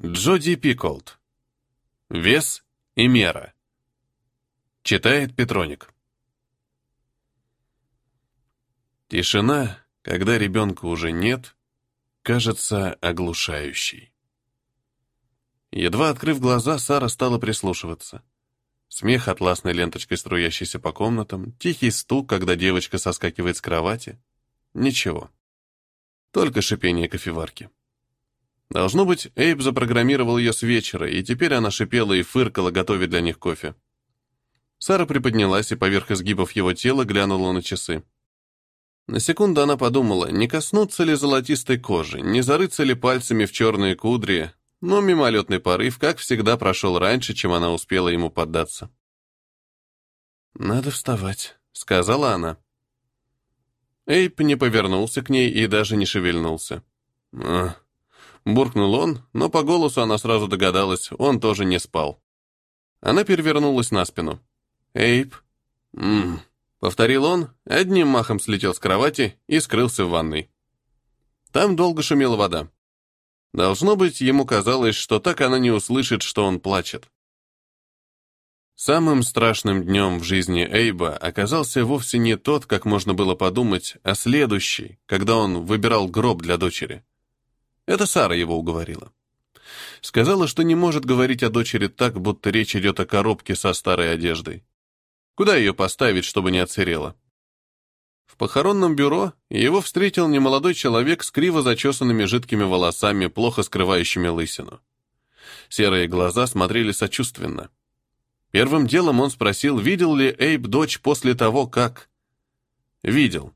Джоди Пиколд. Вес и мера. Читает Петроник. Тишина, когда ребенка уже нет, кажется оглушающей. Едва открыв глаза, Сара стала прислушиваться. Смех атласной ленточкой, струящейся по комнатам, тихий стук, когда девочка соскакивает с кровати. Ничего. Только шипение кофеварки. Должно быть, Эйб запрограммировал ее с вечера, и теперь она шипела и фыркала, готовя для них кофе. Сара приподнялась и поверх изгибов его тела глянула на часы. На секунду она подумала, не коснуться ли золотистой кожи, не зарыться ли пальцами в черные кудри, но мимолетный порыв, как всегда, прошел раньше, чем она успела ему поддаться. «Надо вставать», — сказала она. Эйп не повернулся к ней и даже не шевельнулся. «Ах, Буркнул он, но по голосу она сразу догадалась, он тоже не спал. Она перевернулась на спину. «Эйп?» «Ммм», — повторил он, одним махом слетел с кровати и скрылся в ванной. Там долго шумела вода. Должно быть, ему казалось, что так она не услышит, что он плачет. Самым страшным днем в жизни Эйба оказался вовсе не тот, как можно было подумать, а следующий, когда он выбирал гроб для дочери. Это Сара его уговорила. Сказала, что не может говорить о дочери так, будто речь идет о коробке со старой одеждой. Куда ее поставить, чтобы не отсырела? В похоронном бюро его встретил немолодой человек с криво зачесанными жидкими волосами, плохо скрывающими лысину. Серые глаза смотрели сочувственно. Первым делом он спросил, видел ли Эйб дочь после того, как... Видел.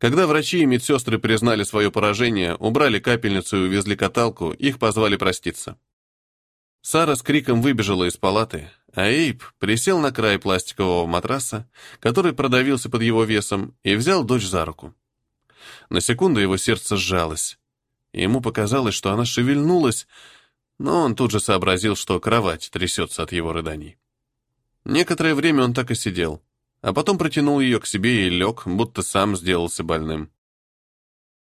Когда врачи и медсестры признали свое поражение, убрали капельницу и увезли каталку, их позвали проститься. Сара с криком выбежала из палаты, а Эйб присел на край пластикового матраса, который продавился под его весом, и взял дочь за руку. На секунду его сердце сжалось. Ему показалось, что она шевельнулась, но он тут же сообразил, что кровать трясется от его рыданий. Некоторое время он так и сидел а потом протянул ее к себе и лег, будто сам сделался больным.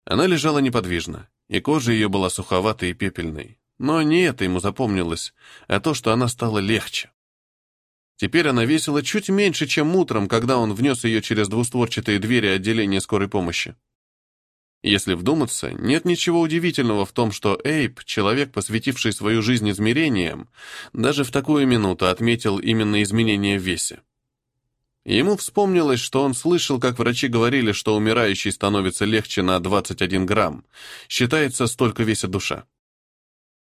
Она лежала неподвижно, и кожа ее была суховатой и пепельной. Но не это ему запомнилось, а то, что она стала легче. Теперь она весила чуть меньше, чем утром, когда он внес ее через двустворчатые двери отделения скорой помощи. Если вдуматься, нет ничего удивительного в том, что Эйп, человек, посвятивший свою жизнь измерениям, даже в такую минуту отметил именно изменения в весе. Ему вспомнилось, что он слышал, как врачи говорили, что умирающий становится легче на 21 грамм. Считается, столько весит душа.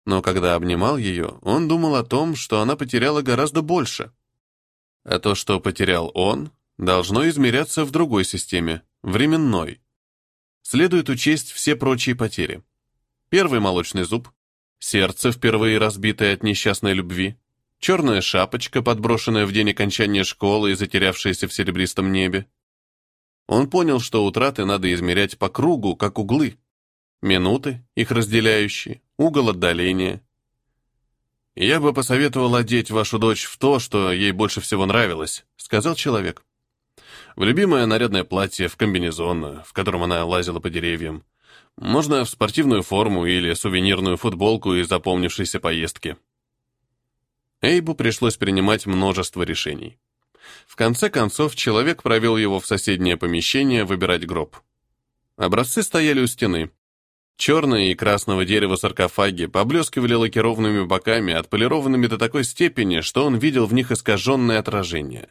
Но когда обнимал ее, он думал о том, что она потеряла гораздо больше. А то, что потерял он, должно измеряться в другой системе, временной. Следует учесть все прочие потери. Первый молочный зуб, сердце, впервые разбитое от несчастной любви, черная шапочка, подброшенная в день окончания школы и затерявшаяся в серебристом небе. Он понял, что утраты надо измерять по кругу, как углы. Минуты, их разделяющие, угол отдаления. «Я бы посоветовал одеть вашу дочь в то, что ей больше всего нравилось», — сказал человек. «В любимое нарядное платье, в комбинезон, в котором она лазила по деревьям. Можно в спортивную форму или сувенирную футболку из запомнившейся поездки». Эйбу пришлось принимать множество решений. В конце концов, человек провел его в соседнее помещение выбирать гроб. Образцы стояли у стены. Черные и красного дерева саркофаги поблескивали лакированными боками, отполированными до такой степени, что он видел в них искаженное отражение.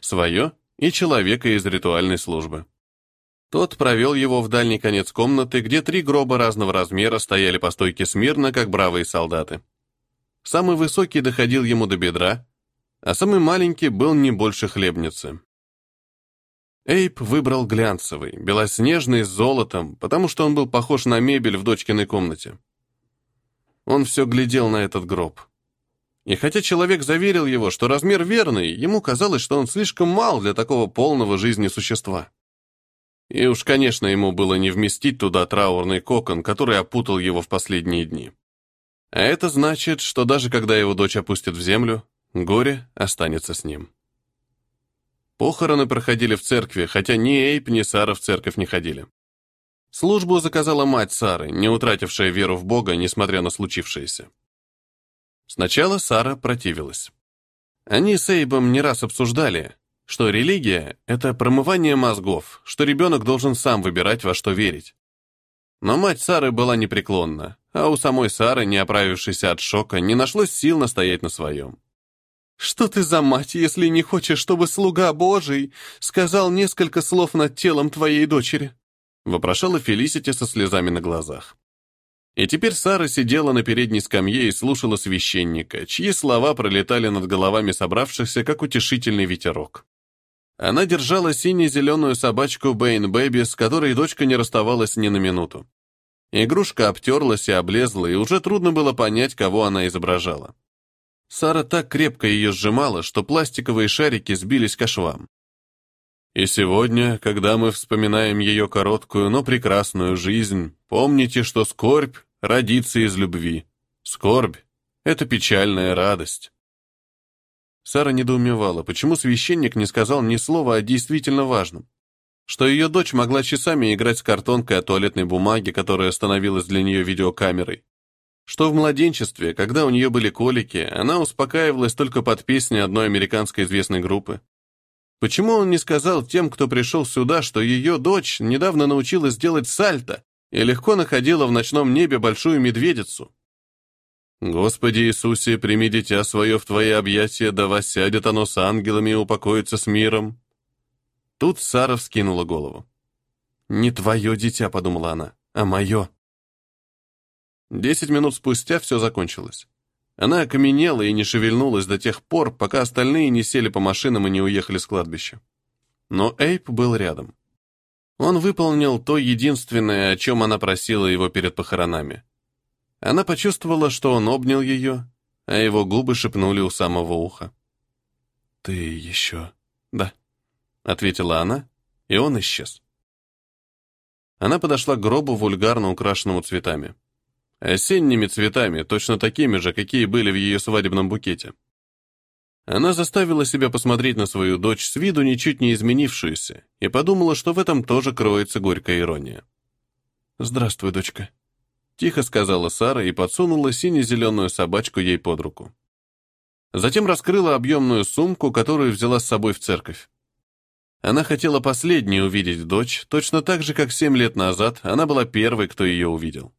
Свое и человека из ритуальной службы. Тот провел его в дальний конец комнаты, где три гроба разного размера стояли по стойке смирно, как бравые солдаты. Самый высокий доходил ему до бедра, а самый маленький был не больше хлебницы. Эйп выбрал глянцевый, белоснежный с золотом, потому что он был похож на мебель в дочкиной комнате. Он все глядел на этот гроб. И хотя человек заверил его, что размер верный, ему казалось, что он слишком мал для такого полного жизни существа. И уж, конечно, ему было не вместить туда траурный кокон, который опутал его в последние дни. А это значит, что даже когда его дочь опустит в землю, горе останется с ним. Похороны проходили в церкви, хотя ни Эйп, ни Сара в церковь не ходили. Службу заказала мать Сары, не утратившая веру в Бога, несмотря на случившееся. Сначала Сара противилась. Они с Эйбом не раз обсуждали, что религия — это промывание мозгов, что ребенок должен сам выбирать, во что верить. Но мать Сары была непреклонна, а у самой Сары, не оправившейся от шока, не нашлось сил настоять на своем. «Что ты за мать, если не хочешь, чтобы слуга Божий сказал несколько слов над телом твоей дочери?» вопрошала Фелисити со слезами на глазах. И теперь Сара сидела на передней скамье и слушала священника, чьи слова пролетали над головами собравшихся, как утешительный ветерок. Она держала сине-зеленую собачку Бэйн Бэби, с которой дочка не расставалась ни на минуту. Игрушка обтерлась и облезла, и уже трудно было понять, кого она изображала. Сара так крепко ее сжимала, что пластиковые шарики сбились к швам. И сегодня, когда мы вспоминаем ее короткую, но прекрасную жизнь, помните, что скорбь родится из любви. Скорбь — это печальная радость. Сара недоумевала, почему священник не сказал ни слова о действительно важном. Что ее дочь могла часами играть с картонкой от туалетной бумаги, которая становилась для нее видеокамерой. Что в младенчестве, когда у нее были колики, она успокаивалась только под песни одной американской известной группы. Почему он не сказал тем, кто пришел сюда, что ее дочь недавно научилась делать сальто и легко находила в ночном небе большую медведицу? «Господи Иисусе, прими дитя свое в Твои объятия, да воссядет оно с ангелами и упокоится с миром». Тут Сара вскинула голову. «Не твое дитя», — подумала она, — «а мое». Десять минут спустя все закончилось. Она окаменела и не шевельнулась до тех пор, пока остальные не сели по машинам и не уехали с кладбища. Но Эйп был рядом. Он выполнил то единственное, о чем она просила его перед похоронами. Она почувствовала, что он обнял ее, а его губы шепнули у самого уха. «Ты еще...» «Да», — ответила она, и он исчез. Она подошла к гробу, вульгарно украшенному цветами. Осенними цветами, точно такими же, какие были в ее свадебном букете. Она заставила себя посмотреть на свою дочь с виду ничуть не изменившуюся и подумала, что в этом тоже кроется горькая ирония. «Здравствуй, дочка», — тихо сказала Сара и подсунула сине-зеленую собачку ей под руку. Затем раскрыла объемную сумку, которую взяла с собой в церковь. Она хотела последней увидеть дочь, точно так же, как семь лет назад она была первой, кто ее увидел.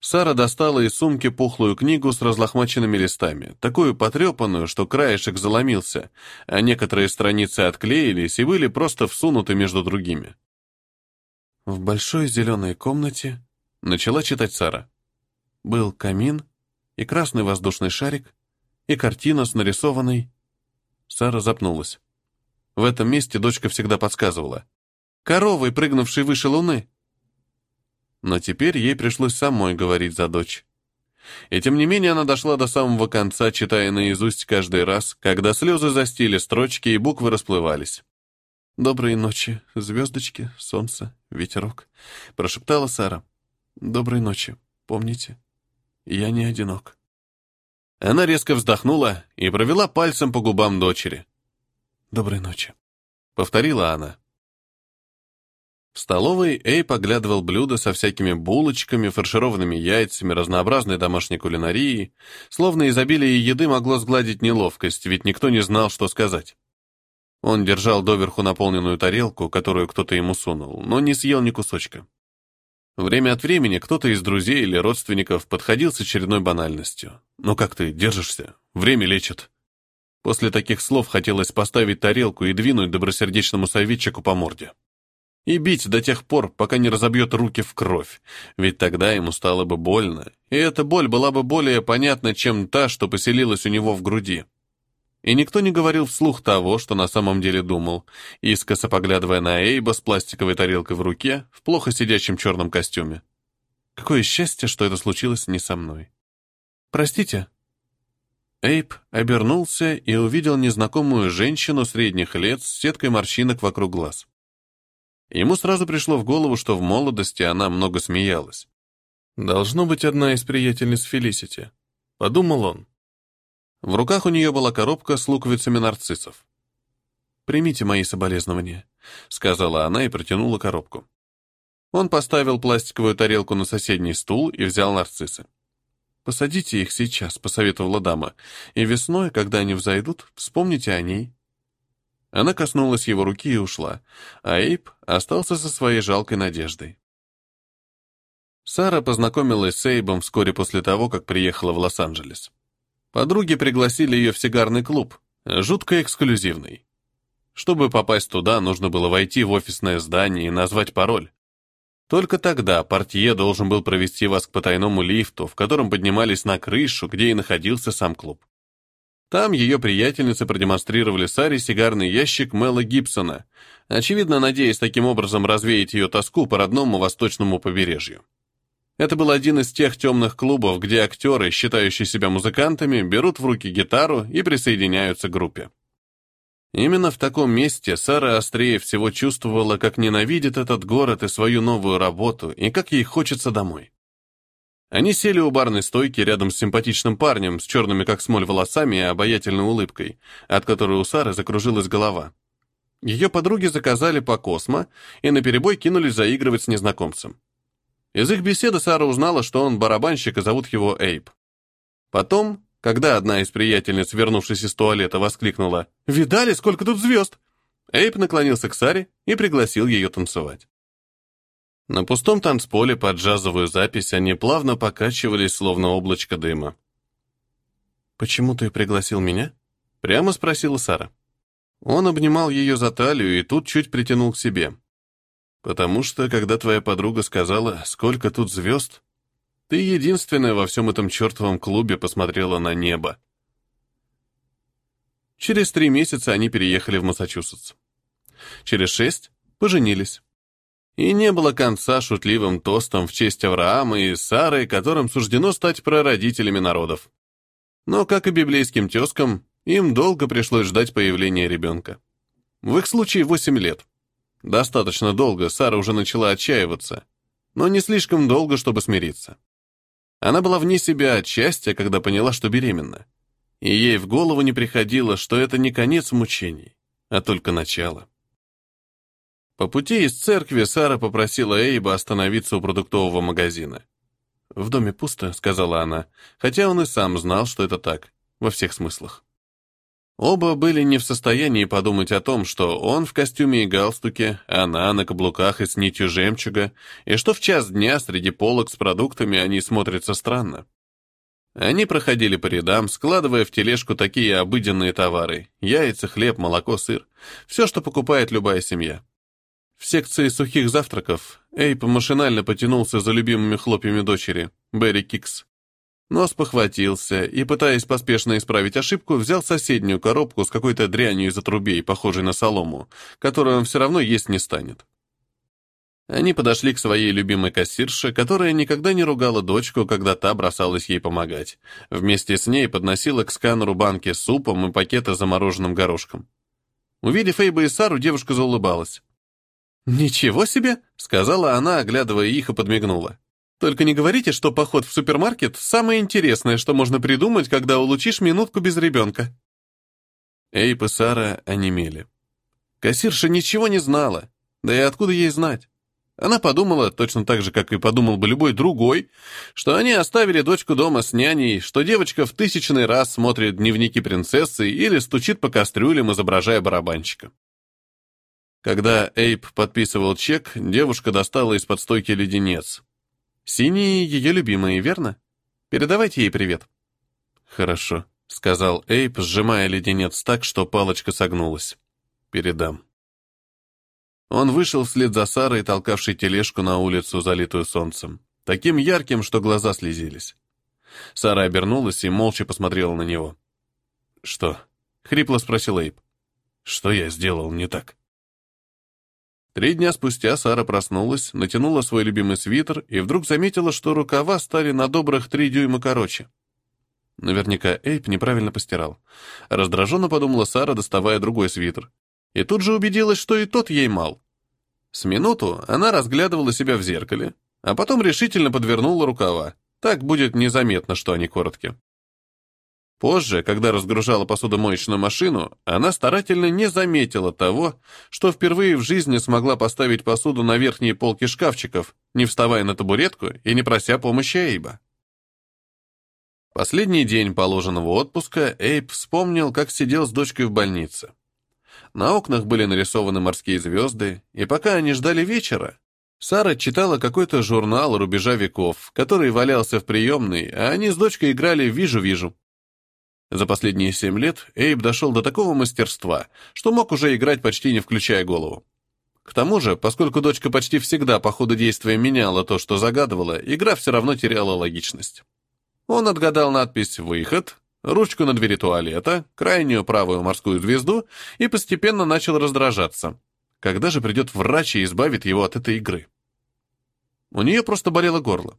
Сара достала из сумки пухлую книгу с разлохмаченными листами, такую потрепанную, что краешек заломился, а некоторые страницы отклеились и были просто всунуты между другими. В большой зеленой комнате начала читать Сара. Был камин и красный воздушный шарик, и картина с нарисованной... Сара запнулась. В этом месте дочка всегда подсказывала. «Коровой, прыгнувшей выше луны!» но теперь ей пришлось самой говорить за дочь. И тем не менее она дошла до самого конца, читая наизусть каждый раз, когда слезы застили строчки и буквы расплывались. «Доброй ночи, звездочки, солнце, ветерок», — прошептала Сара. «Доброй ночи, помните, я не одинок». Она резко вздохнула и провела пальцем по губам дочери. «Доброй ночи», — повторила она. В столовой Эй поглядывал блюда со всякими булочками, фаршированными яйцами, разнообразной домашней кулинарией. Словно изобилие еды могло сгладить неловкость, ведь никто не знал, что сказать. Он держал доверху наполненную тарелку, которую кто-то ему сунул, но не съел ни кусочка. Время от времени кто-то из друзей или родственников подходил с очередной банальностью. «Ну как ты, держишься? Время лечит». После таких слов хотелось поставить тарелку и двинуть добросердечному советчику по морде и бить до тех пор, пока не разобьет руки в кровь, ведь тогда ему стало бы больно, и эта боль была бы более понятна, чем та, что поселилась у него в груди. И никто не говорил вслух того, что на самом деле думал, искоса поглядывая на Эйба с пластиковой тарелкой в руке, в плохо сидящем черном костюме. Какое счастье, что это случилось не со мной. «Простите». Эйб обернулся и увидел незнакомую женщину средних лет с сеткой морщинок вокруг глаз. Ему сразу пришло в голову, что в молодости она много смеялась. «Должно быть одна из приятельниц Фелисити», — подумал он. В руках у нее была коробка с луковицами нарциссов. «Примите мои соболезнования», — сказала она и протянула коробку. Он поставил пластиковую тарелку на соседний стул и взял нарциссы. «Посадите их сейчас», — посоветовала дама, «и весной, когда они взойдут, вспомните о ней». Она коснулась его руки и ушла, а Эйп остался со своей жалкой надеждой. Сара познакомилась с Эйбом вскоре после того, как приехала в Лос-Анджелес. Подруги пригласили ее в сигарный клуб, жутко эксклюзивный. Чтобы попасть туда, нужно было войти в офисное здание и назвать пароль. Только тогда портье должен был провести вас к потайному лифту, в котором поднимались на крышу, где и находился сам клуб. Там ее приятельницы продемонстрировали Саре сигарный ящик Мэла Гибсона, очевидно, надеясь таким образом развеять ее тоску по родному восточному побережью. Это был один из тех темных клубов, где актеры, считающие себя музыкантами, берут в руки гитару и присоединяются к группе. Именно в таком месте Сара острее всего чувствовала, как ненавидит этот город и свою новую работу, и как ей хочется домой. Они сели у барной стойки рядом с симпатичным парнем с черными как смоль волосами и обаятельной улыбкой, от которой у Сары закружилась голова. Ее подруги заказали по космо и наперебой кинулись заигрывать с незнакомцем. Из их беседы Сара узнала, что он барабанщик и зовут его Эйп. Потом когда одна из приятельниц, вернувшись из туалета, воскликнула «Видали, сколько тут звезд?» Эйп наклонился к Саре и пригласил ее танцевать. На пустом танцполе под джазовую запись они плавно покачивались, словно облачко дыма. «Почему ты пригласил меня?» — прямо спросила Сара. Он обнимал ее за талию и тут чуть притянул к себе. «Потому что, когда твоя подруга сказала, сколько тут звезд, ты единственная во всем этом чертовом клубе посмотрела на небо. Через три месяца они переехали в Массачусетс. Через шесть поженились. И не было конца шутливым тостом в честь Авраама и Сары, которым суждено стать прародителями народов. Но, как и библейским тезкам, им долго пришлось ждать появления ребенка. В их случае восемь лет. Достаточно долго Сара уже начала отчаиваться, но не слишком долго, чтобы смириться. Она была вне себя от счастья, когда поняла, что беременна. И ей в голову не приходило, что это не конец мучений, а только начало. По пути из церкви Сара попросила Эйба остановиться у продуктового магазина. «В доме пусто», — сказала она, хотя он и сам знал, что это так, во всех смыслах. Оба были не в состоянии подумать о том, что он в костюме и галстуке, она на каблуках и с нитью жемчуга, и что в час дня среди полок с продуктами они смотрятся странно. Они проходили по рядам, складывая в тележку такие обыденные товары – яйца, хлеб, молоко, сыр. Все, что покупает любая семья. В секции сухих завтраков Эйп машинально потянулся за любимыми хлопьями дочери – Берри Кикс. Но спохватился и, пытаясь поспешно исправить ошибку, взял соседнюю коробку с какой-то дрянью из отрубей, похожей на солому, которую он все равно есть не станет. Они подошли к своей любимой кассирше, которая никогда не ругала дочку, когда та бросалась ей помогать. Вместе с ней подносила к сканеру банки с супом и пакеты с замороженным горошком. Увидев Эйба и Сару, девушка заулыбалась. «Ничего себе!» — сказала она, оглядывая их и подмигнула. Только не говорите, что поход в супермаркет – самое интересное, что можно придумать, когда улучишь минутку без ребенка». Эйп и Сара онемели. Кассирша ничего не знала, да и откуда ей знать? Она подумала, точно так же, как и подумал бы любой другой, что они оставили дочку дома с няней, что девочка в тысячный раз смотрит дневники принцессы или стучит по кастрюлям, изображая барабанщика. Когда Эйп подписывал чек, девушка достала из-под стойки леденец, Синие ее любимые, верно? Передавайте ей привет». «Хорошо», — сказал Эйп, сжимая леденец так, что палочка согнулась. «Передам». Он вышел вслед за Сарой, толкавшей тележку на улицу, залитую солнцем, таким ярким, что глаза слезились. Сара обернулась и молча посмотрела на него. «Что?» — хрипло спросил Эйп. «Что я сделал не так?» Три дня спустя Сара проснулась, натянула свой любимый свитер и вдруг заметила, что рукава стали на добрых три дюйма короче. Наверняка Эйп неправильно постирал. Раздраженно подумала Сара, доставая другой свитер. И тут же убедилась, что и тот ей мал. С минуту она разглядывала себя в зеркале, а потом решительно подвернула рукава. Так будет незаметно, что они короткие. Позже, когда разгружала посудомоечную машину, она старательно не заметила того, что впервые в жизни смогла поставить посуду на верхние полки шкафчиков, не вставая на табуретку и не прося помощи Эйба. Последний день положенного отпуска Эйб вспомнил, как сидел с дочкой в больнице. На окнах были нарисованы морские звезды, и пока они ждали вечера, Сара читала какой-то журнал рубежа веков, который валялся в приемной, а они с дочкой играли «Вижу-вижу». За последние семь лет Эйб дошел до такого мастерства, что мог уже играть почти не включая голову. К тому же, поскольку дочка почти всегда по ходу действия меняла то, что загадывала, игра все равно теряла логичность. Он отгадал надпись «Выход», ручку на двери туалета, крайнюю правую морскую звезду и постепенно начал раздражаться. Когда же придет врач и избавит его от этой игры? У нее просто болело горло.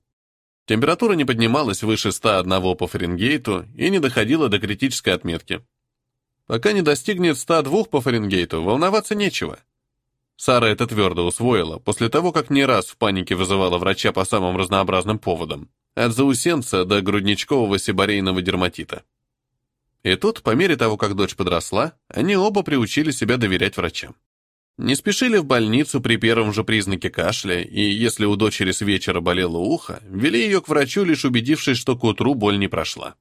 Температура не поднималась выше 101 по Фаренгейту и не доходила до критической отметки. Пока не достигнет 102 по Фаренгейту, волноваться нечего. Сара это твердо усвоила, после того, как не раз в панике вызывала врача по самым разнообразным поводам, от заусенца до грудничкового сибарейного дерматита. И тут, по мере того, как дочь подросла, они оба приучили себя доверять врачам. Не спешили в больницу при первом же признаке кашля, и если у дочери с вечера болело ухо, вели ее к врачу, лишь убедившись, что к утру боль не прошла.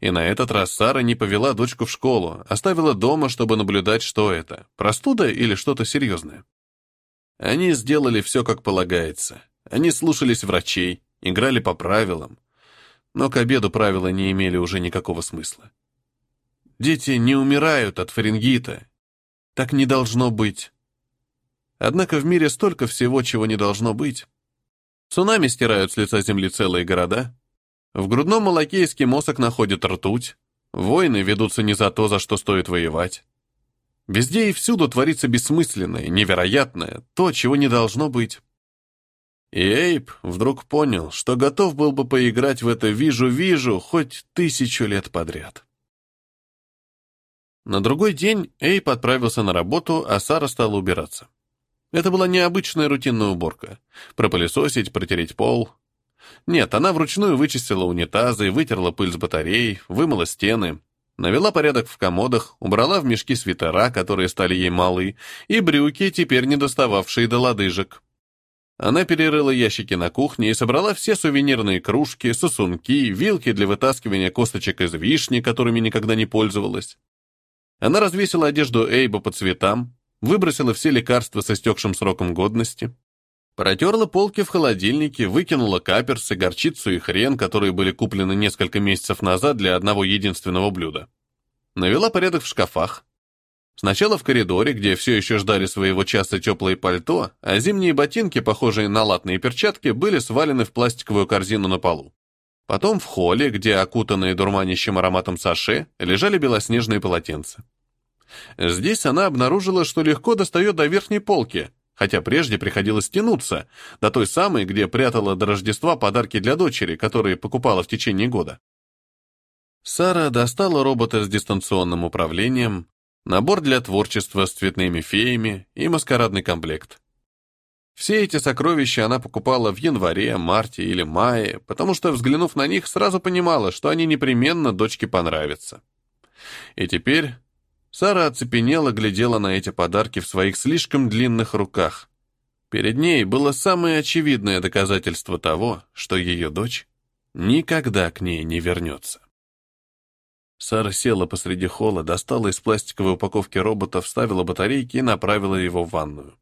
И на этот раз Сара не повела дочку в школу, оставила дома, чтобы наблюдать, что это, простуда или что-то серьезное. Они сделали все, как полагается. Они слушались врачей, играли по правилам. Но к обеду правила не имели уже никакого смысла. Дети не умирают от фарингита, так не должно быть. Однако в мире столько всего, чего не должно быть. Цунами стирают с лица земли целые города. В грудном молоке эскимосок находят ртуть. Войны ведутся не за то, за что стоит воевать. Везде и всюду творится бессмысленное, невероятное, то, чего не должно быть. И Эйп вдруг понял, что готов был бы поиграть в это «вижу-вижу» хоть тысячу лет подряд. На другой день Эйп отправился на работу, а Сара стала убираться. Это была необычная рутинная уборка. Пропылесосить, протереть пол. Нет, она вручную вычистила унитазы, вытерла пыль с батарей, вымыла стены, навела порядок в комодах, убрала в мешки свитера, которые стали ей малы, и брюки, теперь не достававшие до лодыжек. Она перерыла ящики на кухне и собрала все сувенирные кружки, сосунки, вилки для вытаскивания косточек из вишни, которыми никогда не пользовалась. Она развесила одежду Эйба по цветам, выбросила все лекарства с истекшим сроком годности, протерла полки в холодильнике, выкинула каперсы, горчицу и хрен, которые были куплены несколько месяцев назад для одного единственного блюда. Навела порядок в шкафах. Сначала в коридоре, где все еще ждали своего часа теплое пальто, а зимние ботинки, похожие на латные перчатки, были свалены в пластиковую корзину на полу. Потом в холле, где, окутанные дурманящим ароматом саше, лежали белоснежные полотенца. Здесь она обнаружила, что легко достает до верхней полки, хотя прежде приходилось тянуться, до той самой, где прятала до Рождества подарки для дочери, которые покупала в течение года. Сара достала робота с дистанционным управлением, набор для творчества с цветными феями и маскарадный комплект. Все эти сокровища она покупала в январе, марте или мае, потому что, взглянув на них, сразу понимала, что они непременно дочке понравятся. И теперь Сара оцепенела, глядела на эти подарки в своих слишком длинных руках. Перед ней было самое очевидное доказательство того, что ее дочь никогда к ней не вернется. Сара села посреди холла, достала из пластиковой упаковки робота, вставила батарейки и направила его в ванную.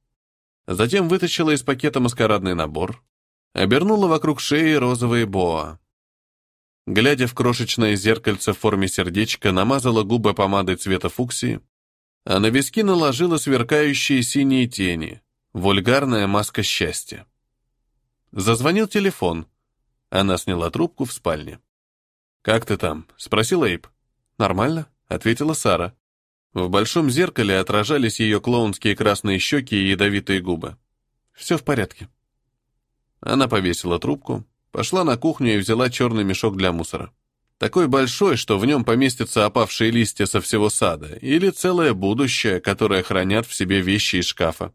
Затем вытащила из пакета маскарадный набор, обернула вокруг шеи розовые боа. Глядя в крошечное зеркальце в форме сердечка, намазала губы помадой цвета фуксии, а на виски наложила сверкающие синие тени, вульгарная маска счастья. Зазвонил телефон. Она сняла трубку в спальне. «Как ты там?» — спросил Эйб. «Нормально», — ответила Сара. В большом зеркале отражались ее клоунские красные щеки и ядовитые губы. Все в порядке. Она повесила трубку, пошла на кухню и взяла черный мешок для мусора. Такой большой, что в нем поместятся опавшие листья со всего сада, или целое будущее, которое хранят в себе вещи из шкафа.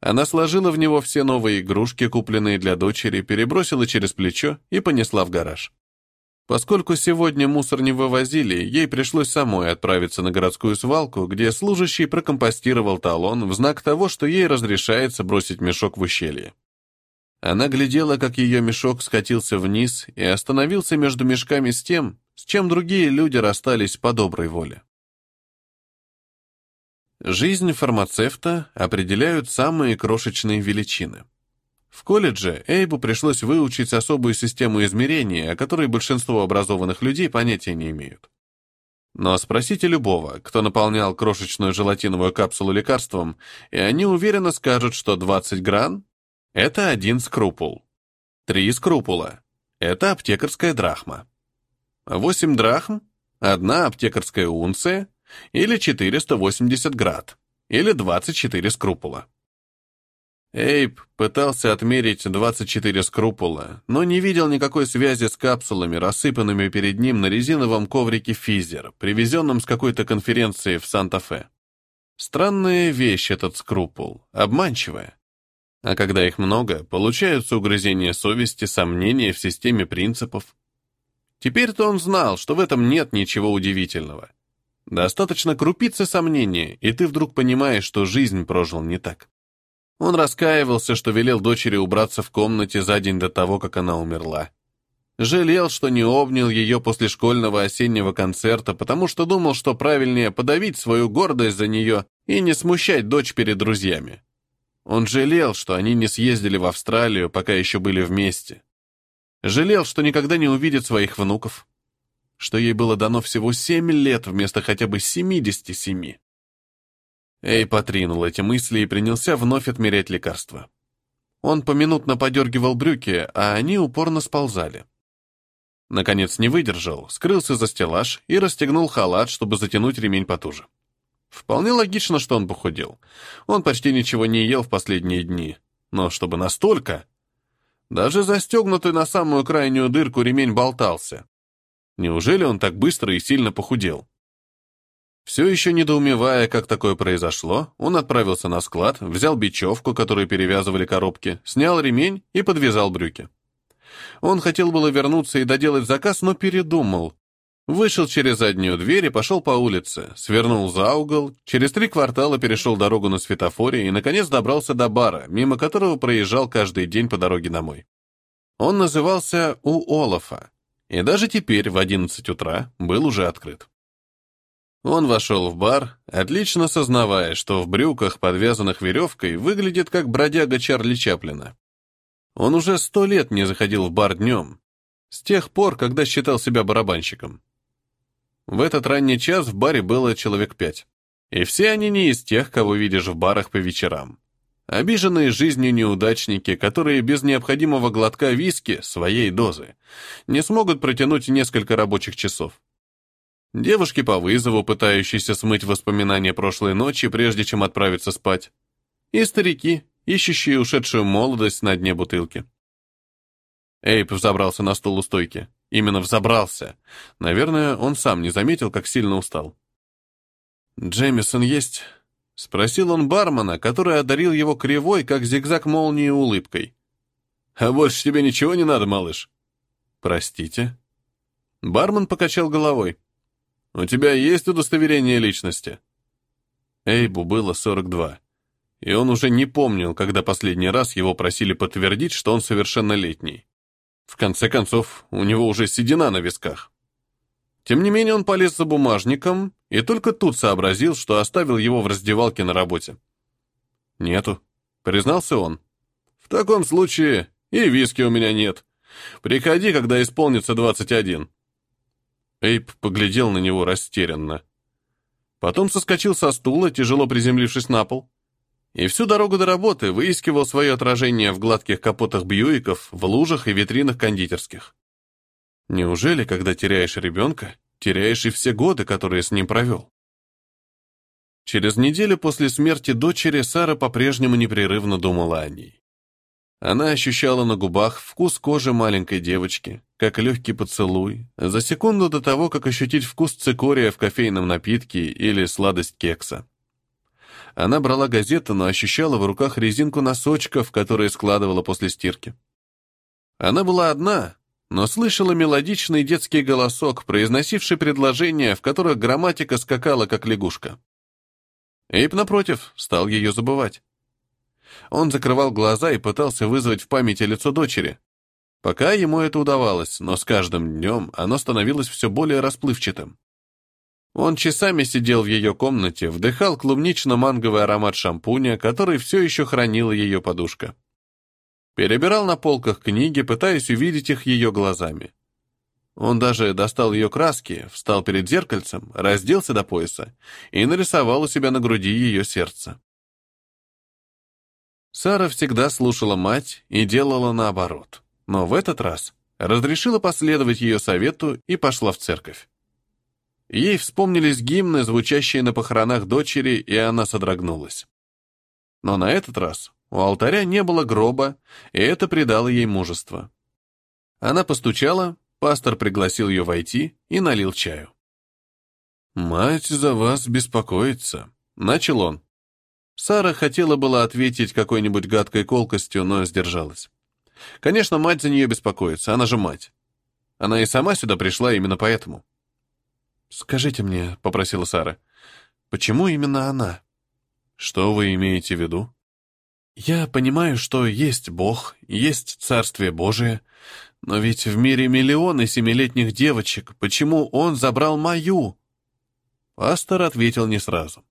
Она сложила в него все новые игрушки, купленные для дочери, перебросила через плечо и понесла в гараж. Поскольку сегодня мусор не вывозили, ей пришлось самой отправиться на городскую свалку, где служащий прокомпостировал талон в знак того, что ей разрешается бросить мешок в ущелье. Она глядела, как ее мешок скатился вниз и остановился между мешками с тем, с чем другие люди расстались по доброй воле. Жизнь фармацевта определяют самые крошечные величины. В колледже Эйбу пришлось выучить особую систему измерения, о которой большинство образованных людей понятия не имеют. Но спросите любого, кто наполнял крошечную желатиновую капсулу лекарством, и они уверенно скажут, что 20 гран – это один скрупул. Три скрупула – это аптекарская драхма. 8 драхм – одна аптекарская унция или 480 град, или 24 скрупула. Эйб пытался отмерить 24 скрупула, но не видел никакой связи с капсулами, рассыпанными перед ним на резиновом коврике Физер, привезенном с какой-то конференции в Санта-Фе. Странная вещь этот скрупул, обманчивая. А когда их много, получаются угрызения совести, сомнения в системе принципов. Теперь-то он знал, что в этом нет ничего удивительного. Достаточно крупицы сомнения, и ты вдруг понимаешь, что жизнь прожил не так. Он раскаивался, что велел дочери убраться в комнате за день до того, как она умерла. Жалел, что не обнял ее после школьного осеннего концерта, потому что думал, что правильнее подавить свою гордость за нее и не смущать дочь перед друзьями. Он жалел, что они не съездили в Австралию, пока еще были вместе. Жалел, что никогда не увидит своих внуков. Что ей было дано всего семь лет вместо хотя бы семидесяти семи. Эй потринул эти мысли и принялся вновь отмерять лекарства. Он поминутно подергивал брюки, а они упорно сползали. Наконец не выдержал, скрылся за стеллаж и расстегнул халат, чтобы затянуть ремень потуже. Вполне логично, что он похудел. Он почти ничего не ел в последние дни. Но чтобы настолько... Даже застегнутый на самую крайнюю дырку ремень болтался. Неужели он так быстро и сильно похудел? Все еще недоумевая, как такое произошло, он отправился на склад, взял бечевку, которой перевязывали коробки, снял ремень и подвязал брюки. Он хотел было вернуться и доделать заказ, но передумал. Вышел через заднюю дверь и пошел по улице, свернул за угол, через три квартала перешел дорогу на светофоре и, наконец, добрался до бара, мимо которого проезжал каждый день по дороге домой. Он назывался «У Олафа», и даже теперь в 11 утра был уже открыт. Он вошел в бар, отлично сознавая, что в брюках, подвязанных веревкой, выглядит как бродяга Чарли Чаплина. Он уже сто лет не заходил в бар днем, с тех пор, когда считал себя барабанщиком. В этот ранний час в баре было человек пять. И все они не из тех, кого видишь в барах по вечерам. Обиженные жизнью неудачники, которые без необходимого глотка виски, своей дозы, не смогут протянуть несколько рабочих часов девушки по вызову, пытающиеся смыть воспоминания прошлой ночи, прежде чем отправиться спать, и старики, ищущие ушедшую молодость на дне бутылки. Эйп взобрался на стул у стойки. Именно взобрался. Наверное, он сам не заметил, как сильно устал. «Джемисон есть?» — спросил он бармена, который одарил его кривой, как зигзаг молнии улыбкой. «А больше тебе ничего не надо, малыш?» «Простите?» Бармен покачал головой. «У тебя есть удостоверение личности?» Эйбу было 42, и он уже не помнил, когда последний раз его просили подтвердить, что он совершеннолетний. В конце концов, у него уже седина на висках. Тем не менее, он полез за бумажником и только тут сообразил, что оставил его в раздевалке на работе. «Нету», — признался он. «В таком случае и виски у меня нет. Приходи, когда исполнится двадцать один». Эйп поглядел на него растерянно. Потом соскочил со стула, тяжело приземлившись на пол. И всю дорогу до работы выискивал свое отражение в гладких капотах Бьюиков, в лужах и витринах кондитерских. Неужели, когда теряешь ребенка, теряешь и все годы, которые с ним провел? Через неделю после смерти дочери Сара по-прежнему непрерывно думала о ней. Она ощущала на губах вкус кожи маленькой девочки, как легкий поцелуй, за секунду до того, как ощутить вкус цикория в кофейном напитке или сладость кекса. Она брала газету, но ощущала в руках резинку носочков, которые складывала после стирки. Она была одна, но слышала мелодичный детский голосок, произносивший предложения, в которых грамматика скакала, как лягушка. Эйп, напротив, стал ее забывать. Он закрывал глаза и пытался вызвать в памяти лицо дочери. Пока ему это удавалось, но с каждым днем оно становилось все более расплывчатым. Он часами сидел в ее комнате, вдыхал клубнично-манговый аромат шампуня, который все еще хранила ее подушка. Перебирал на полках книги, пытаясь увидеть их ее глазами. Он даже достал ее краски, встал перед зеркальцем, разделся до пояса и нарисовал у себя на груди ее сердце. Сара всегда слушала мать и делала наоборот, но в этот раз разрешила последовать ее совету и пошла в церковь. Ей вспомнились гимны, звучащие на похоронах дочери, и она содрогнулась. Но на этот раз у алтаря не было гроба, и это придало ей мужество. Она постучала, пастор пригласил ее войти и налил чаю. «Мать за вас беспокоится», — начал он. Сара хотела было ответить какой-нибудь гадкой колкостью, но сдержалась. Конечно, мать за нее беспокоится, она же мать. Она и сама сюда пришла именно поэтому. «Скажите мне», — попросила Сара, — «почему именно она?» «Что вы имеете в виду?» «Я понимаю, что есть Бог, есть Царствие Божие, но ведь в мире миллионы семилетних девочек. Почему он забрал мою?» Пастор ответил не сразу.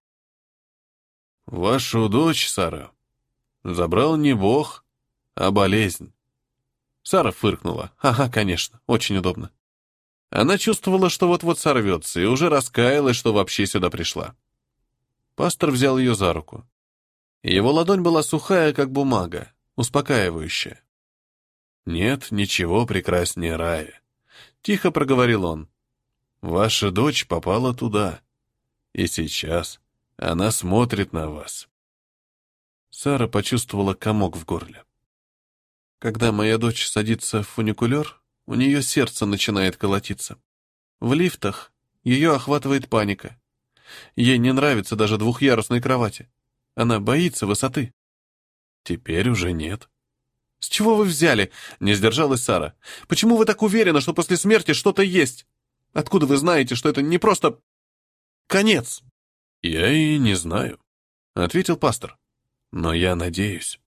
«Вашу дочь, Сара, забрал не Бог, а болезнь». Сара фыркнула. «Ага, конечно, очень удобно». Она чувствовала, что вот-вот сорвется, и уже раскаялась, что вообще сюда пришла. Пастор взял ее за руку. Его ладонь была сухая, как бумага, успокаивающая. «Нет ничего прекраснее рая», — тихо проговорил он. «Ваша дочь попала туда, и сейчас она смотрит на вас». Сара почувствовала комок в горле. «Когда моя дочь садится в фуникулер, у нее сердце начинает колотиться. В лифтах ее охватывает паника. Ей не нравится даже двухъярусной кровати. Она боится высоты. Теперь уже нет. «С чего вы взяли?» — не сдержалась Сара. «Почему вы так уверены, что после смерти что-то есть? Откуда вы знаете, что это не просто... конец?» «Я и не знаю», — ответил пастор. «Но я надеюсь.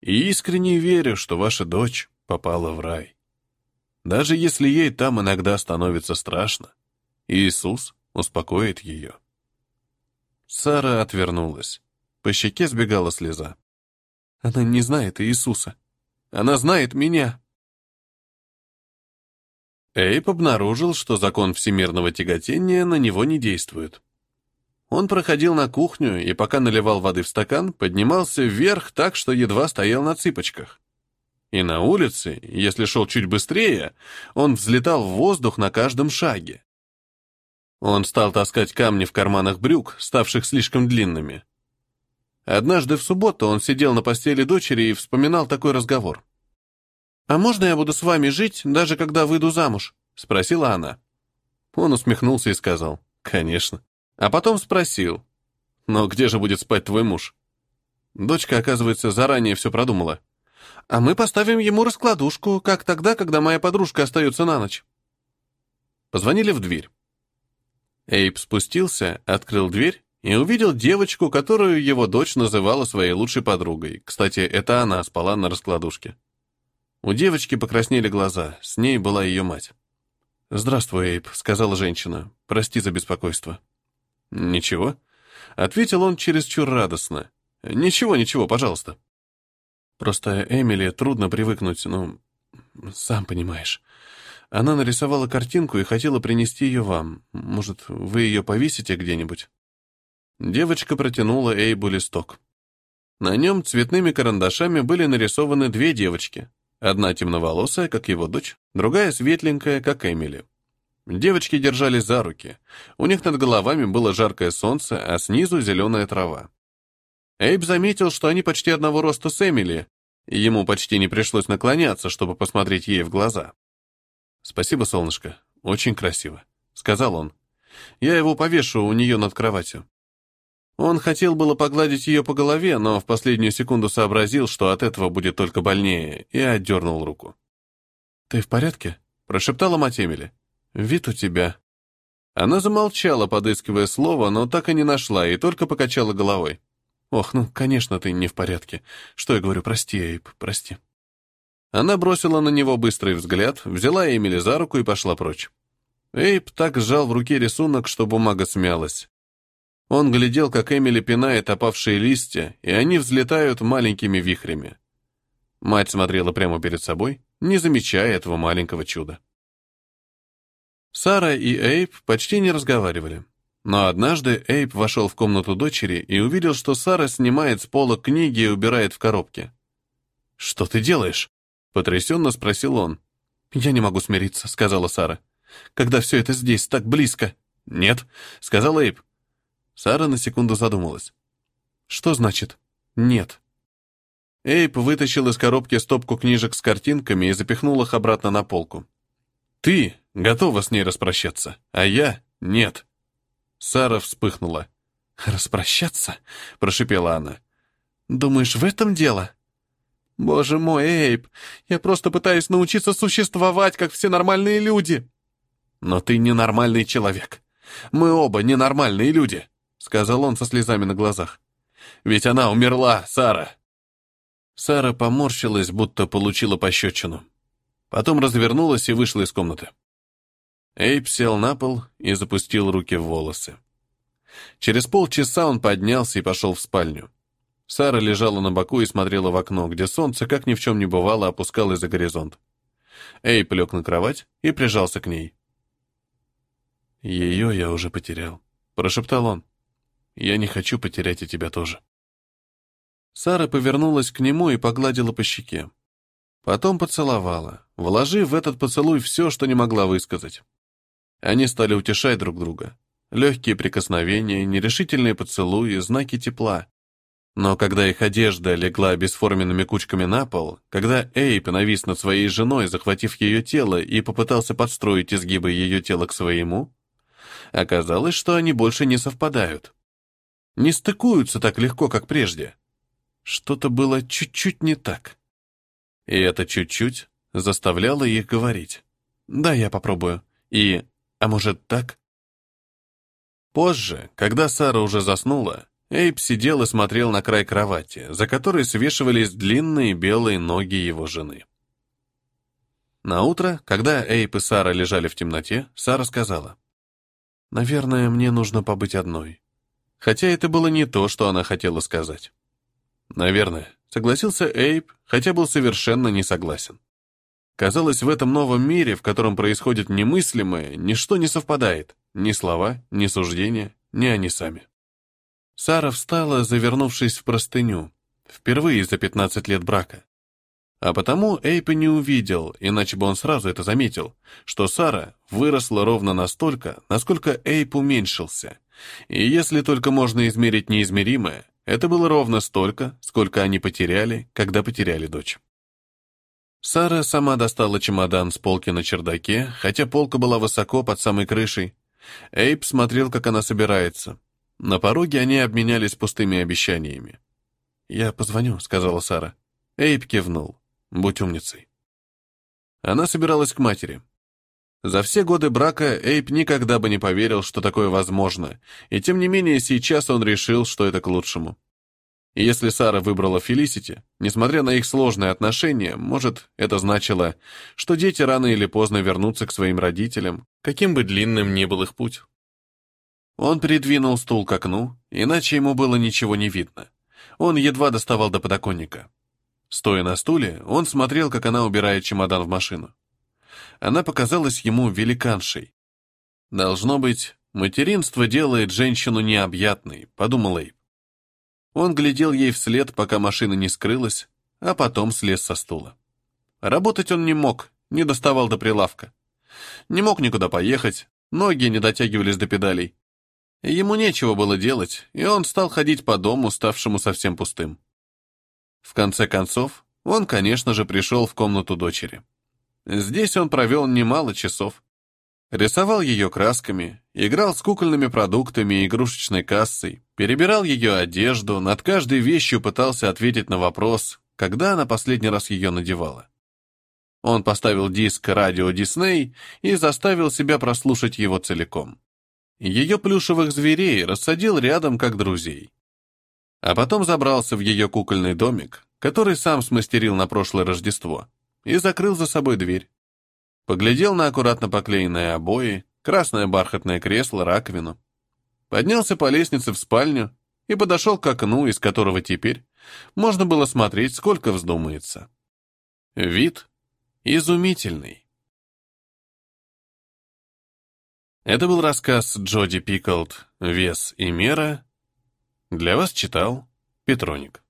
И искренне верю, что ваша дочь попала в рай. Даже если ей там иногда становится страшно, Иисус успокоит ее. Сара отвернулась. По щеке сбегала слеза. Она не знает Иисуса. Она знает меня. Эйп обнаружил, что закон всемирного тяготения на него не действует. Он проходил на кухню и, пока наливал воды в стакан, поднимался вверх так, что едва стоял на цыпочках. И на улице, если шел чуть быстрее, он взлетал в воздух на каждом шаге. Он стал таскать камни в карманах брюк, ставших слишком длинными. Однажды в субботу он сидел на постели дочери и вспоминал такой разговор. «А можно я буду с вами жить, даже когда выйду замуж?» — спросила она. Он усмехнулся и сказал, «Конечно». А потом спросил, «Но где же будет спать твой муж?» Дочка, оказывается, заранее все продумала а мы поставим ему раскладушку, как тогда, когда моя подружка остается на ночь». Позвонили в дверь. Эйп спустился, открыл дверь и увидел девочку, которую его дочь называла своей лучшей подругой. Кстати, это она спала на раскладушке. У девочки покраснели глаза, с ней была ее мать. «Здравствуй, Эйп», — сказала женщина. «Прости за беспокойство». «Ничего», — ответил он чересчур радостно. «Ничего, ничего, пожалуйста». Просто Эмили трудно привыкнуть, ну, сам понимаешь. Она нарисовала картинку и хотела принести ее вам. Может, вы ее повесите где-нибудь?» Девочка протянула Эйбу листок. На нем цветными карандашами были нарисованы две девочки. Одна темноволосая, как его дочь, другая светленькая, как Эмили. Девочки держались за руки. У них над головами было жаркое солнце, а снизу зеленая трава. Эйб заметил, что они почти одного роста с Эмили, и ему почти не пришлось наклоняться, чтобы посмотреть ей в глаза. «Спасибо, солнышко, очень красиво», — сказал он. «Я его повешу у нее над кроватью». Он хотел было погладить ее по голове, но в последнюю секунду сообразил, что от этого будет только больнее, и отдернул руку. «Ты в порядке?» — прошептала мать Эмили. «Вид у тебя». Она замолчала, подыскивая слово, но так и не нашла, и только покачала головой. «Ох, ну, конечно, ты не в порядке. Что я говорю, прости, Эйб, прости». Она бросила на него быстрый взгляд, взяла Эмили за руку и пошла прочь. Эйб так сжал в руке рисунок, что бумага смялась. Он глядел, как Эмили пинает опавшие листья, и они взлетают маленькими вихрями. Мать смотрела прямо перед собой, не замечая этого маленького чуда. Сара и Эйп почти не разговаривали. Но однажды Эйп вошел в комнату дочери и увидел, что Сара снимает с пола книги и убирает в коробке. «Что ты делаешь?» — потрясенно спросил он. «Я не могу смириться», — сказала Сара. «Когда все это здесь, так близко». «Нет», — сказал Эйп. Сара на секунду задумалась. «Что значит «нет»?» Эйп вытащил из коробки стопку книжек с картинками и запихнул их обратно на полку. «Ты готова с ней распрощаться, а я — нет». Сара вспыхнула. «Распрощаться?» — прошипела она. «Думаешь, в этом дело?» «Боже мой, Эйп, я просто пытаюсь научиться существовать, как все нормальные люди». «Но ты ненормальный человек. Мы оба ненормальные люди», — сказал он со слезами на глазах. «Ведь она умерла, Сара». Сара поморщилась, будто получила пощечину. Потом развернулась и вышла из комнаты. Эйп сел на пол и запустил руки в волосы. Через полчаса он поднялся и пошел в спальню. Сара лежала на боку и смотрела в окно, где солнце, как ни в чем не бывало, опускалось за горизонт. Эйп лег на кровать и прижался к ней. «Ее я уже потерял», — прошептал он. «Я не хочу потерять и тебя тоже». Сара повернулась к нему и погладила по щеке. Потом поцеловала, вложив в этот поцелуй все, что не могла высказать. Они стали утешать друг друга. Легкие прикосновения, нерешительные поцелуи, знаки тепла. Но когда их одежда легла бесформенными кучками на пол, когда Эйп навис над своей женой, захватив ее тело, и попытался подстроить изгибы ее тела к своему, оказалось, что они больше не совпадают. Не стыкуются так легко, как прежде. Что-то было чуть-чуть не так. И это чуть-чуть заставляло их говорить. «Да, я попробую». И «А может, так?» Позже, когда Сара уже заснула, Эйп сидел и смотрел на край кровати, за которой свешивались длинные белые ноги его жены. На утро, когда Эйп и Сара лежали в темноте, Сара сказала, «Наверное, мне нужно побыть одной». Хотя это было не то, что она хотела сказать. Наверное, согласился Эйп, хотя был совершенно не согласен. Казалось, в этом новом мире, в котором происходит немыслимое, ничто не совпадает. Ни слова, ни суждения, ни они сами. Сара встала, завернувшись в простыню, впервые за 15 лет брака. А потому Эйп не увидел, иначе бы он сразу это заметил, что Сара выросла ровно настолько, насколько Эйп уменьшился. И если только можно измерить неизмеримое, это было ровно столько, сколько они потеряли, когда потеряли дочь. Сара сама достала чемодан с полки на чердаке, хотя полка была высоко под самой крышей. Эйп смотрел, как она собирается. На пороге они обменялись пустыми обещаниями. «Я позвоню», — сказала Сара. Эйп кивнул. «Будь умницей». Она собиралась к матери. За все годы брака Эйп никогда бы не поверил, что такое возможно, и тем не менее сейчас он решил, что это к лучшему. И если Сара выбрала Фелисити, несмотря на их сложные отношения, может, это значило, что дети рано или поздно вернутся к своим родителям, каким бы длинным ни был их путь. Он придвинул стул к окну, иначе ему было ничего не видно. Он едва доставал до подоконника. Стоя на стуле, он смотрел, как она убирает чемодан в машину она показалась ему великаншей. «Должно быть, материнство делает женщину необъятной», — подумал Эйб. Он глядел ей вслед, пока машина не скрылась, а потом слез со стула. Работать он не мог, не доставал до прилавка. Не мог никуда поехать, ноги не дотягивались до педалей. Ему нечего было делать, и он стал ходить по дому, ставшему совсем пустым. В конце концов, он, конечно же, пришел в комнату дочери. Здесь он провел немало часов. Рисовал ее красками, играл с кукольными продуктами и игрушечной кассой, перебирал ее одежду, над каждой вещью пытался ответить на вопрос, когда она последний раз ее надевала. Он поставил диск радио Дисней и заставил себя прослушать его целиком. Ее плюшевых зверей рассадил рядом как друзей. А потом забрался в ее кукольный домик, который сам смастерил на прошлое Рождество, и закрыл за собой дверь. Поглядел на аккуратно поклеенные обои, красное бархатное кресло, раковину. Поднялся по лестнице в спальню и подошел к окну, из которого теперь можно было смотреть, сколько вздумается. Вид изумительный. Это был рассказ Джоди Пиклд «Вес и мера». Для вас читал Петроник.